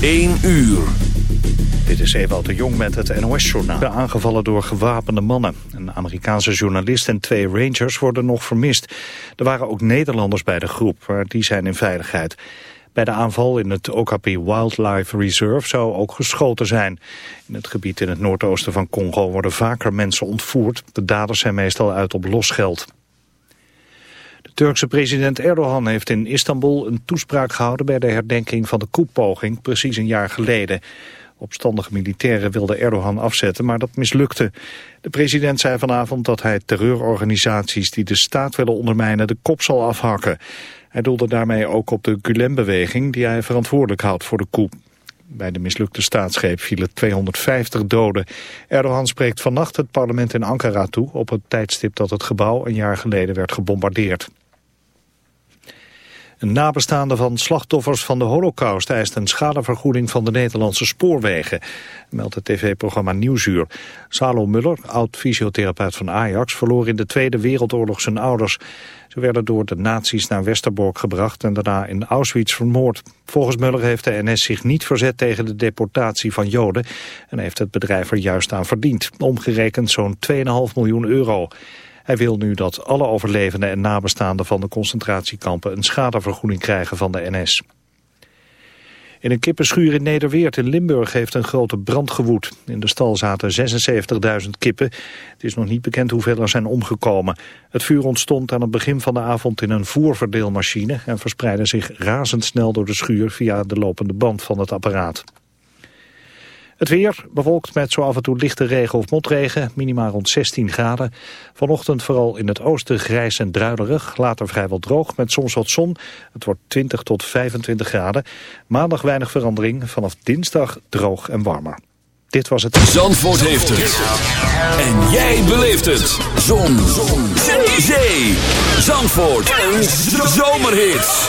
1 uur. Dit is Ewout de Jong met het NOS-journaal. Aangevallen door gewapende mannen. Een Amerikaanse journalist en twee rangers worden nog vermist. Er waren ook Nederlanders bij de groep, maar die zijn in veiligheid. Bij de aanval in het Okapi Wildlife Reserve zou ook geschoten zijn. In het gebied in het noordoosten van Congo worden vaker mensen ontvoerd. De daders zijn meestal uit op losgeld. De Turkse president Erdogan heeft in Istanbul een toespraak gehouden bij de herdenking van de koepoging precies een jaar geleden. Opstandige militairen wilden Erdogan afzetten, maar dat mislukte. De president zei vanavond dat hij terreurorganisaties die de staat willen ondermijnen de kop zal afhakken. Hij doelde daarmee ook op de Gulen-beweging die hij verantwoordelijk houdt voor de coup. Bij de mislukte staatsgreep vielen 250 doden. Erdogan spreekt vannacht het parlement in Ankara toe... op het tijdstip dat het gebouw een jaar geleden werd gebombardeerd. Een nabestaande van slachtoffers van de holocaust eist een schadevergoeding van de Nederlandse spoorwegen, meldt het tv-programma Nieuwsuur. Salo Muller, oud-fysiotherapeut van Ajax, verloor in de Tweede Wereldoorlog zijn ouders. Ze werden door de nazi's naar Westerbork gebracht en daarna in Auschwitz vermoord. Volgens Muller heeft de NS zich niet verzet tegen de deportatie van Joden en heeft het bedrijf er juist aan verdiend. Omgerekend zo'n 2,5 miljoen euro. Hij wil nu dat alle overlevenden en nabestaanden van de concentratiekampen een schadevergoeding krijgen van de NS. In een kippenschuur in Nederweert in Limburg heeft een grote brand gewoed. In de stal zaten 76.000 kippen. Het is nog niet bekend hoeveel er zijn omgekomen. Het vuur ontstond aan het begin van de avond in een voerverdeelmachine... en verspreidde zich razendsnel door de schuur via de lopende band van het apparaat. Het weer bewolkt met zo af en toe lichte regen of motregen, minimaal rond 16 graden. Vanochtend vooral in het oosten grijs en druilerig, later vrijwel droog met soms wat zon. Het wordt 20 tot 25 graden. Maandag weinig verandering, vanaf dinsdag droog en warmer. Dit was het... Zandvoort heeft het. En jij beleeft het. Zon. zon. Zee. Zandvoort. Een zomerhit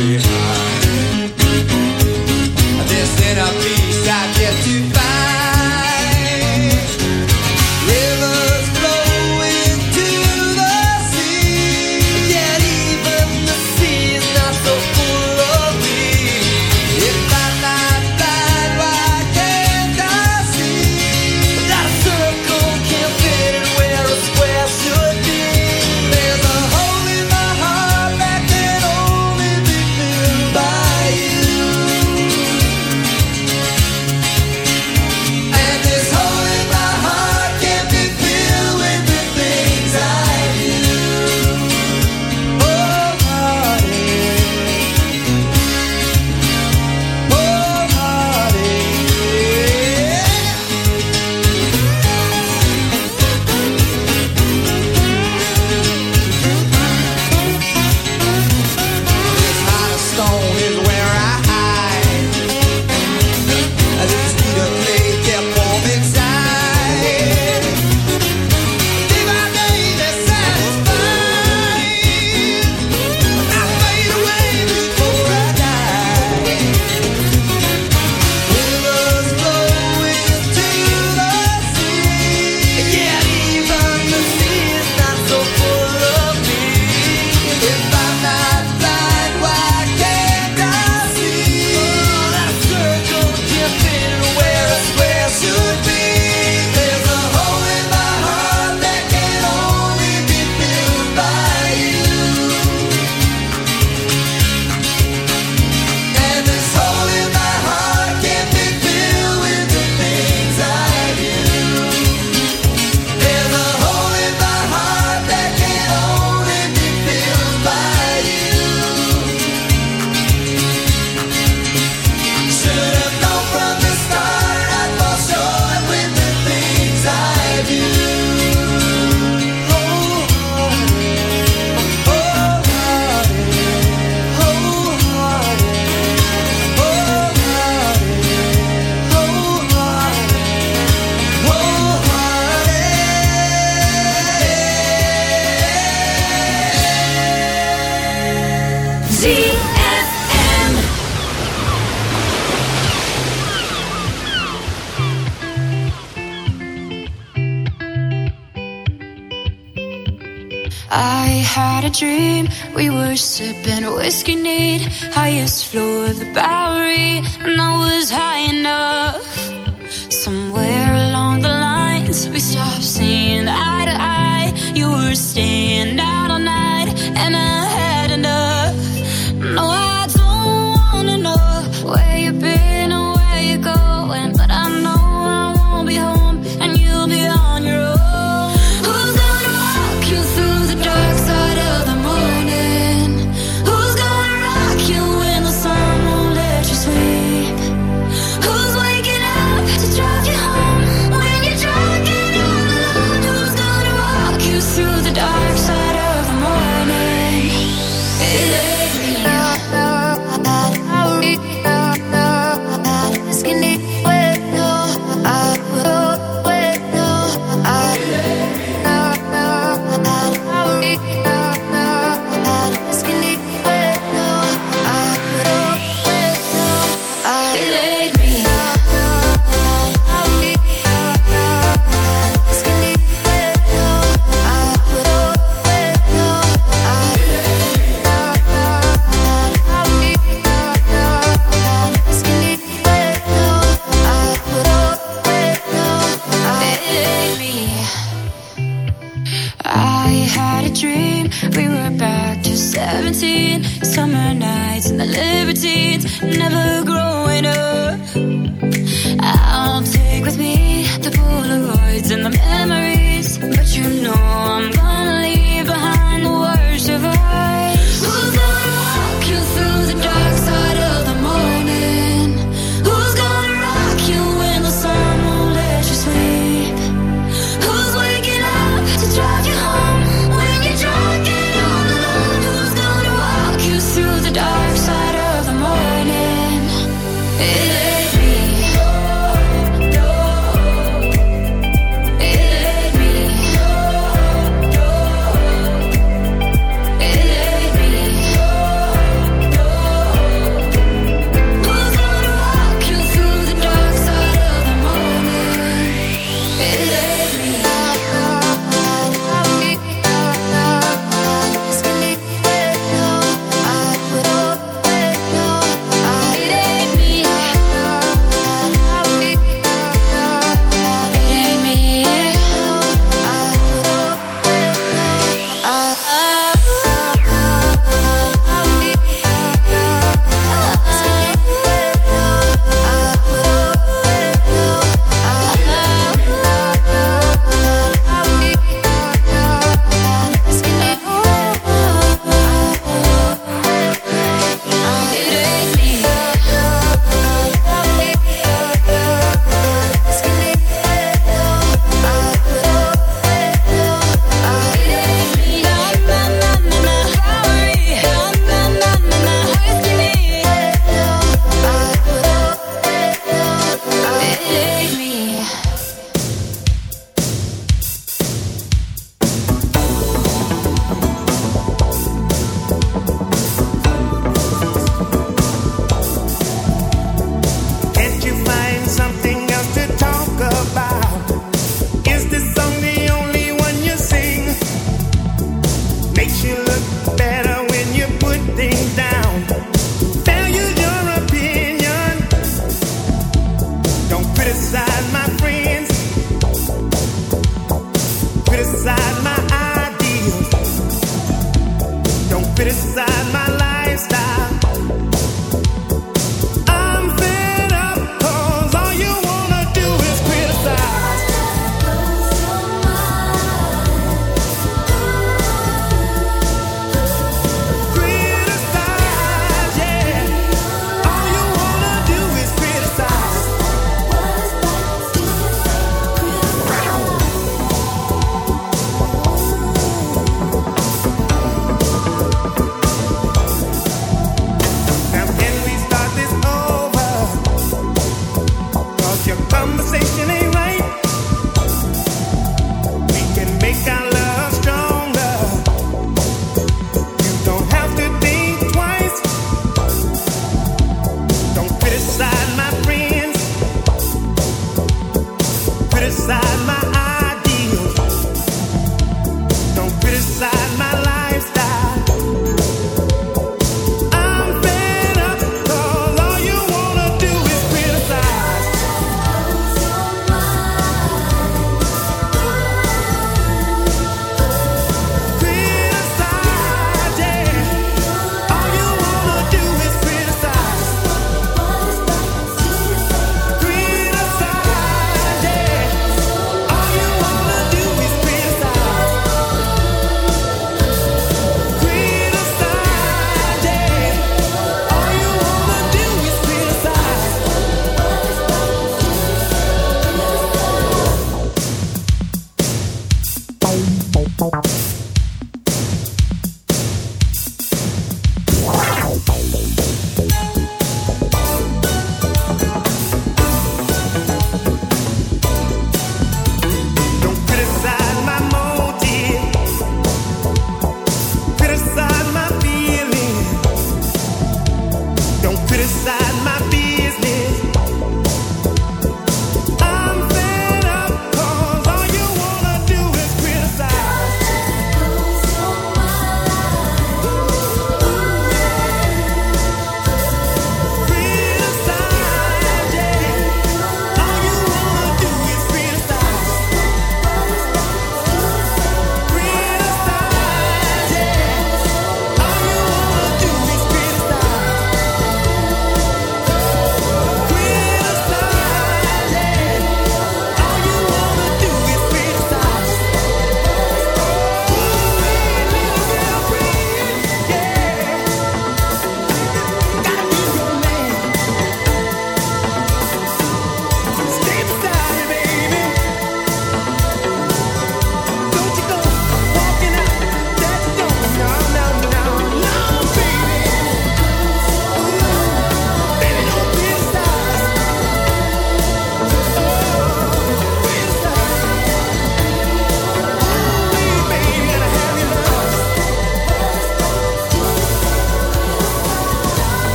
see. highest.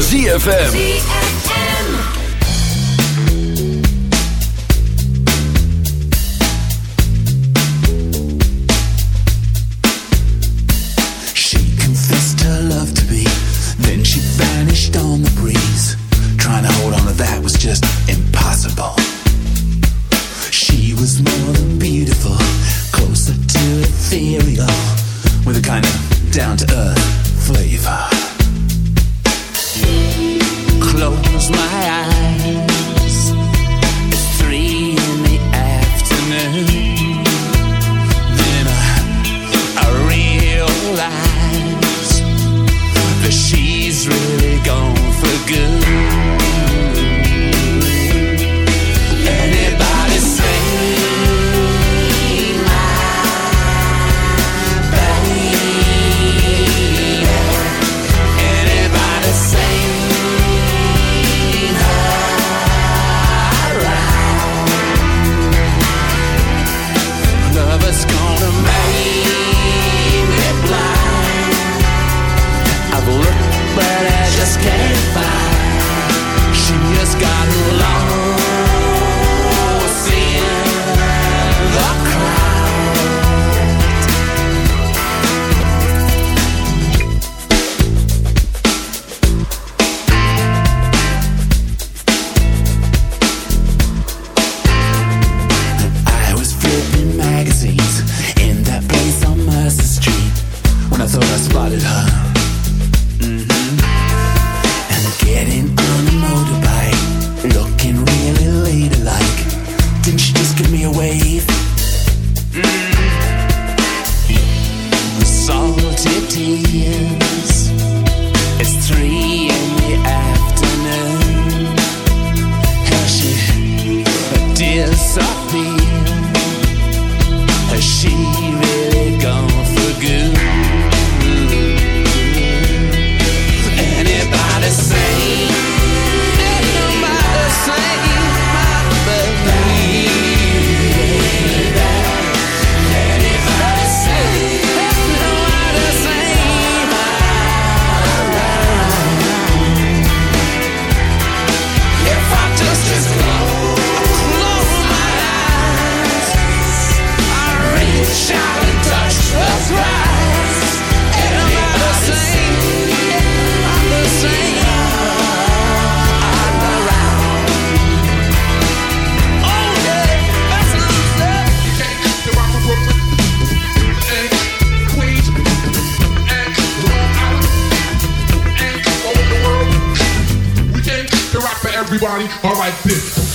ZFM. Everybody, all right, this.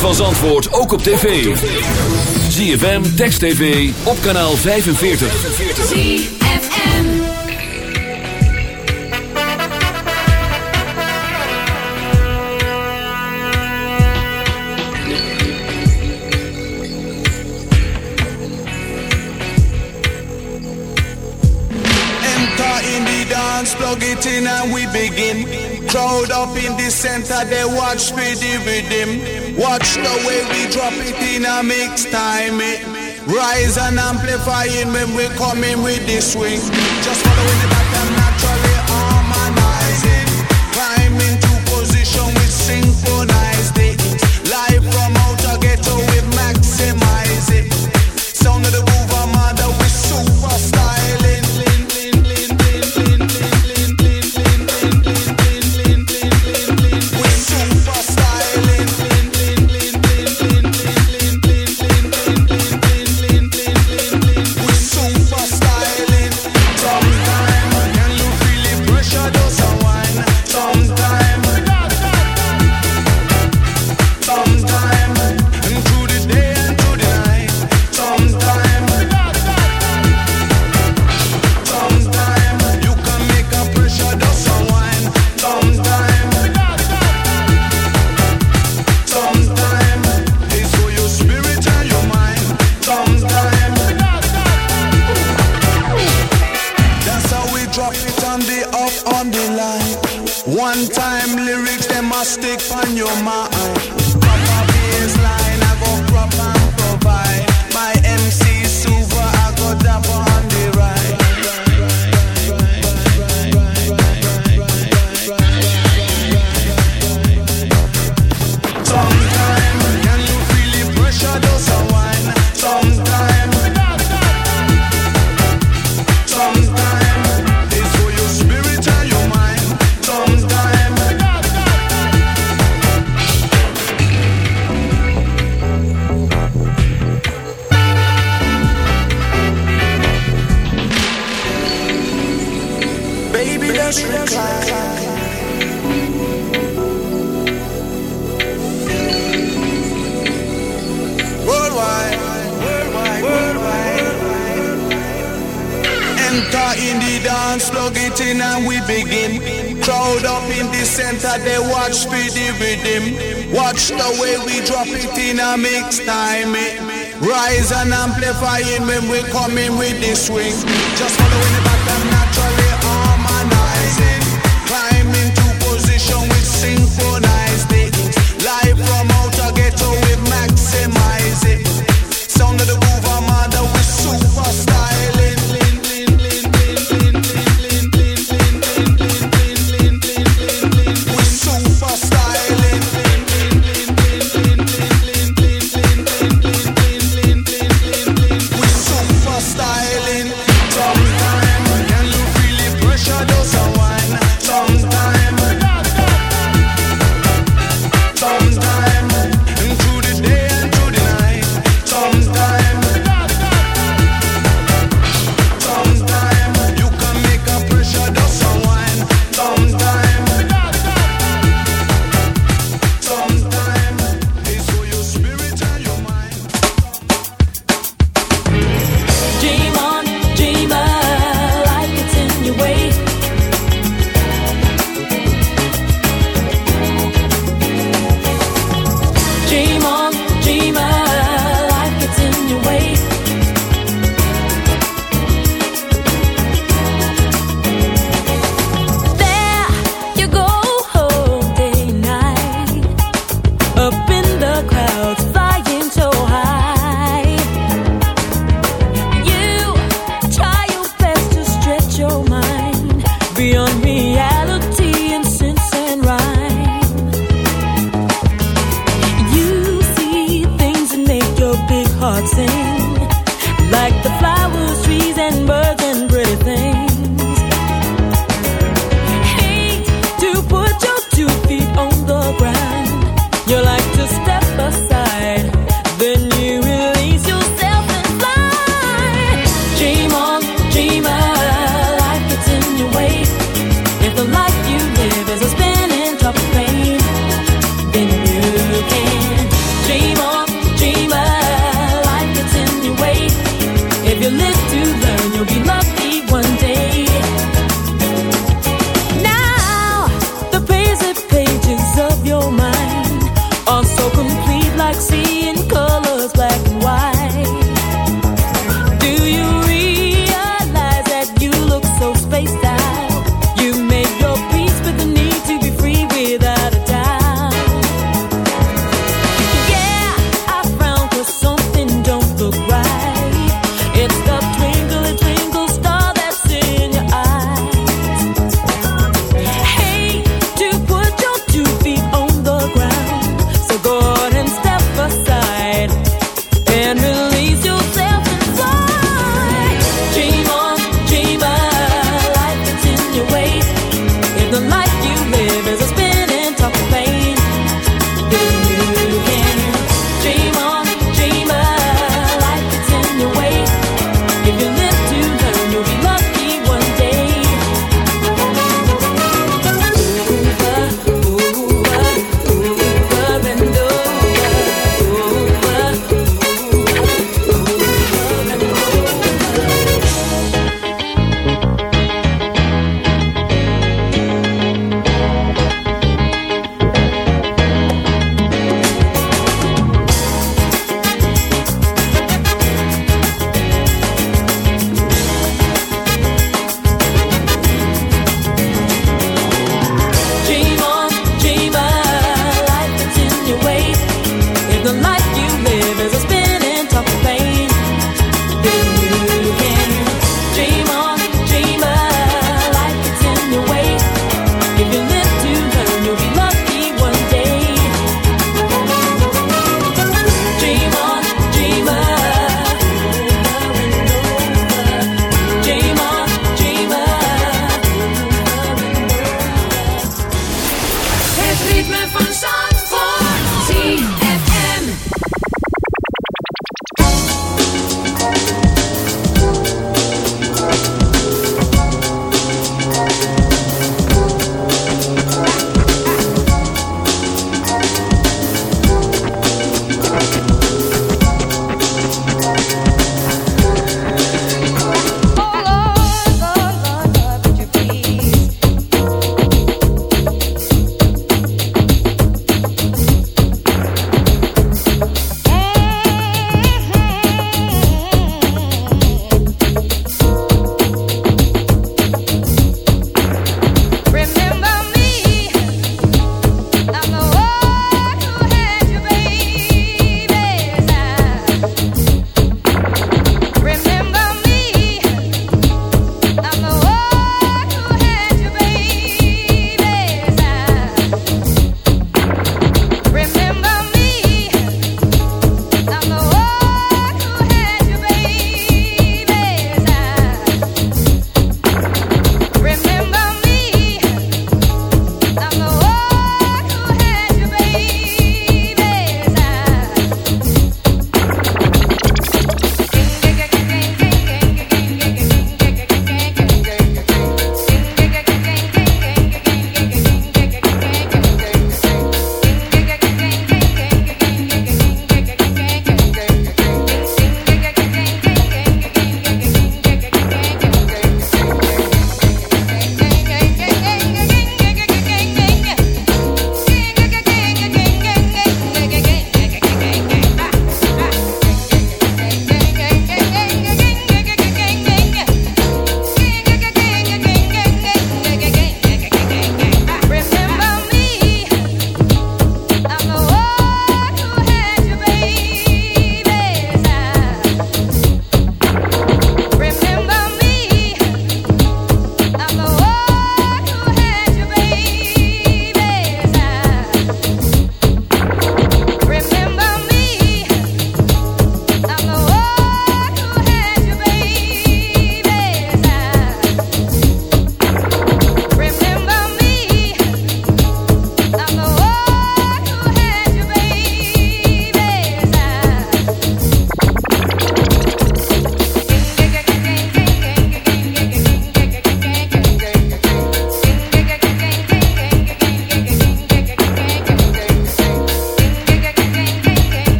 van Zandvoort ook op tv. ZFM, Text TV, op kanaal 45. ZFM Enter in the dance, plug it in and we begin. Crowd up in the center, they watch me the rhythm. Watch the way we drop it in a mix time it. Rise and amplifying when we coming with this swing. Just following the when we coming with the swing.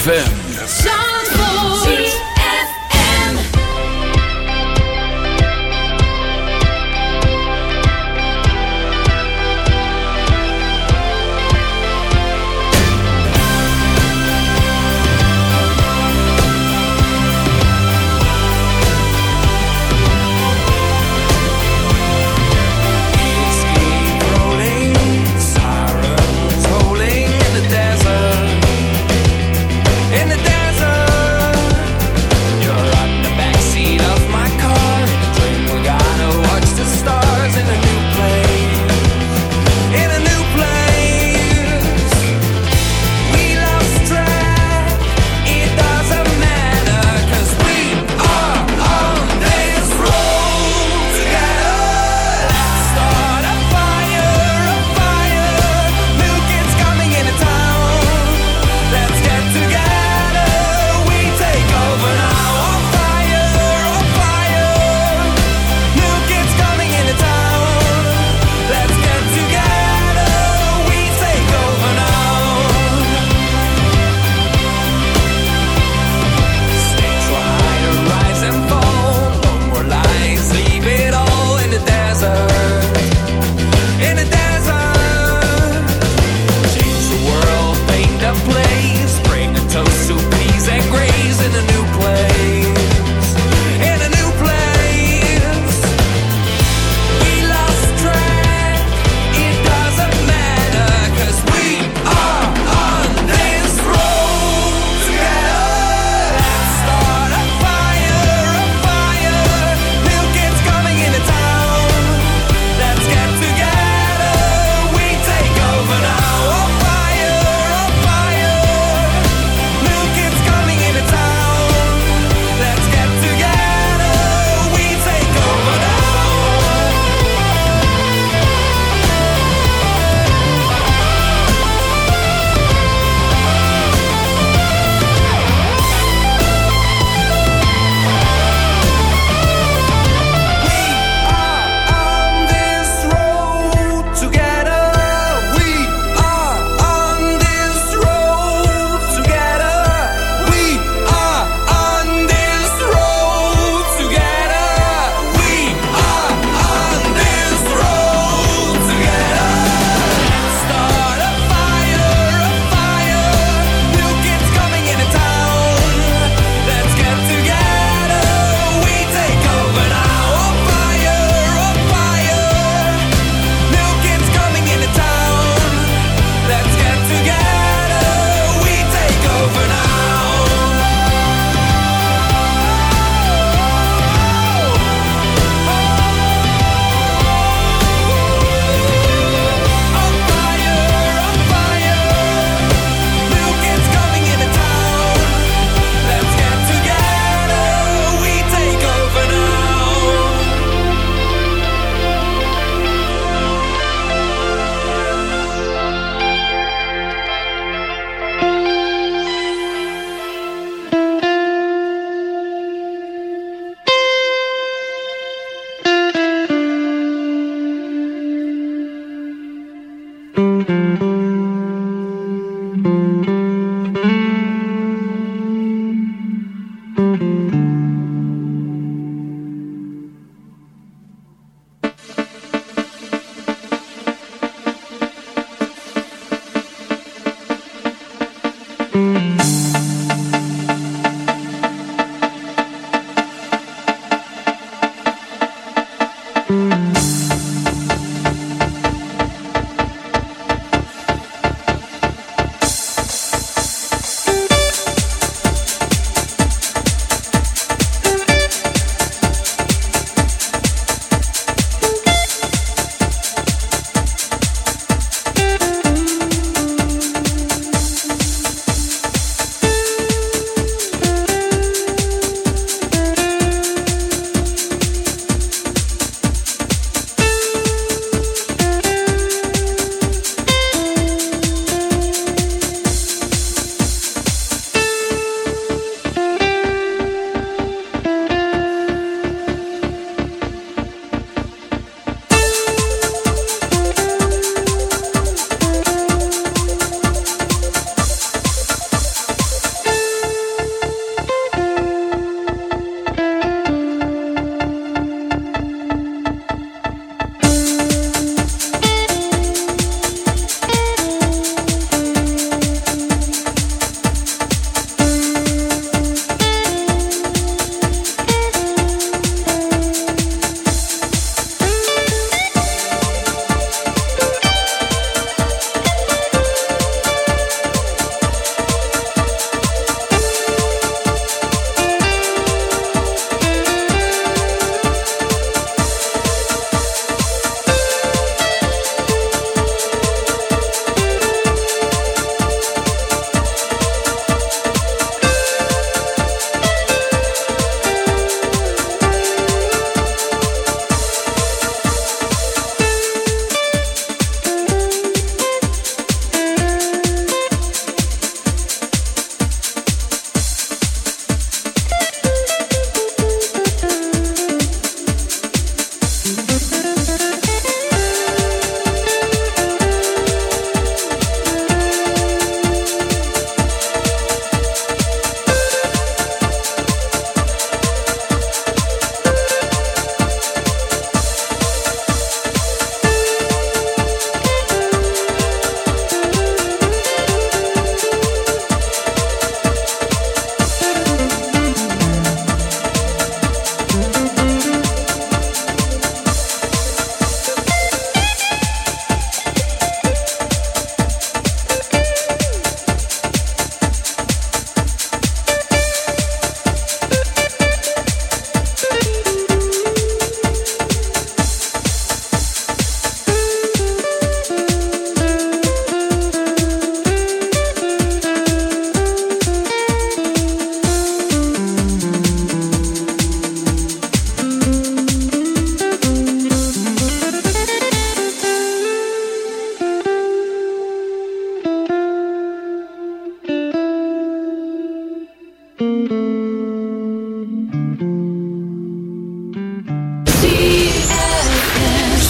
ZFM.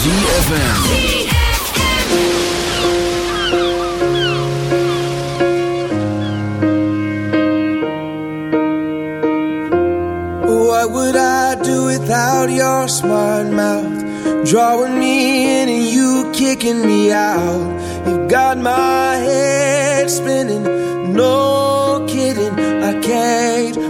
ZFM. What would I do without your smart mouth? Drawing me in and you kicking me out. You got my head spinning. No kidding, I can't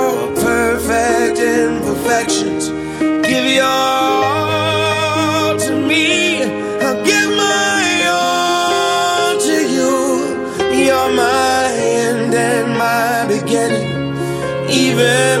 Even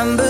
December